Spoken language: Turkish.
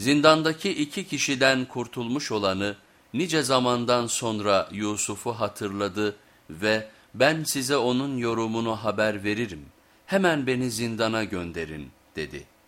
Zindandaki iki kişiden kurtulmuş olanı nice zamandan sonra Yusuf'u hatırladı ve ben size onun yorumunu haber veririm. Hemen beni zindana gönderin dedi.''